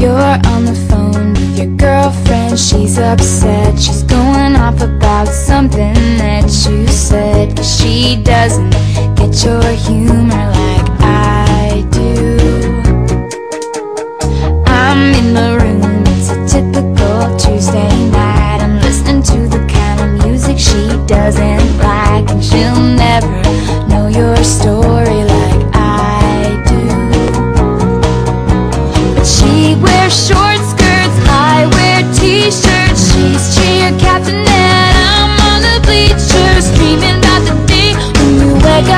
You're on the phone with your girlfriend. She's upset, she's going off about something that you said. Cause she doesn't get your humor.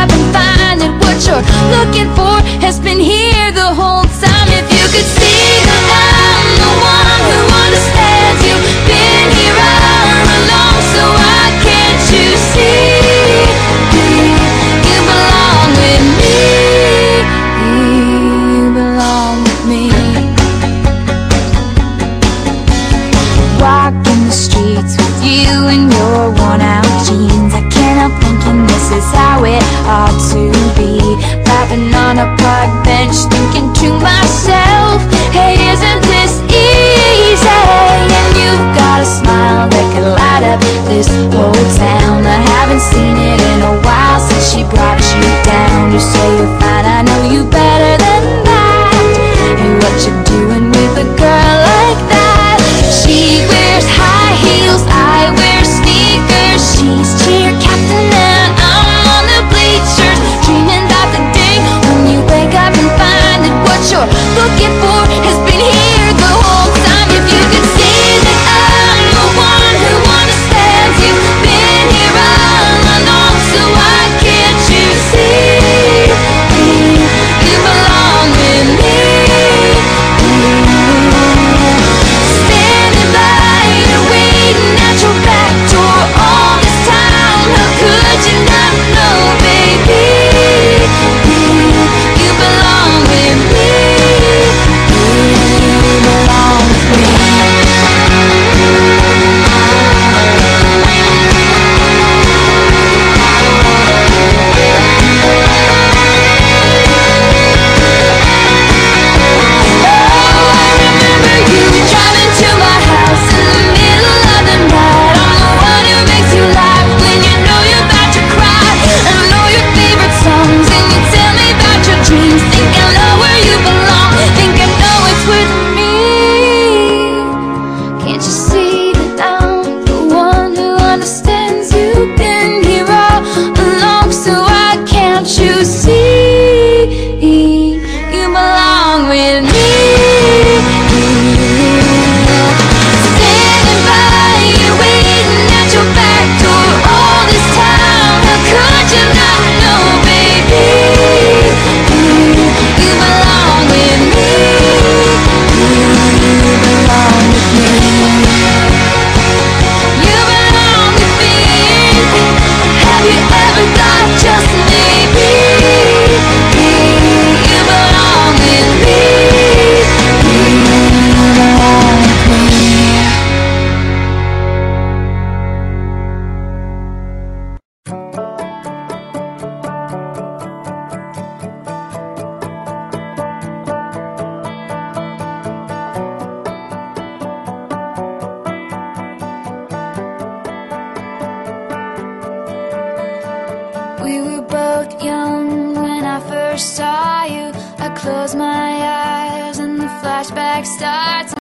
I've been finding what you're looking for has been here the whole time. If you could see that I'm the one who understands you, been here all along, so why can't you see? You belong with me. You belong with me. Walking the streets with you in your worn out jeans up thinking this is how it ought to be. Rapping on a park bench thinking to myself were both young when I first saw you. I close my eyes and the flashback starts.